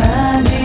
마지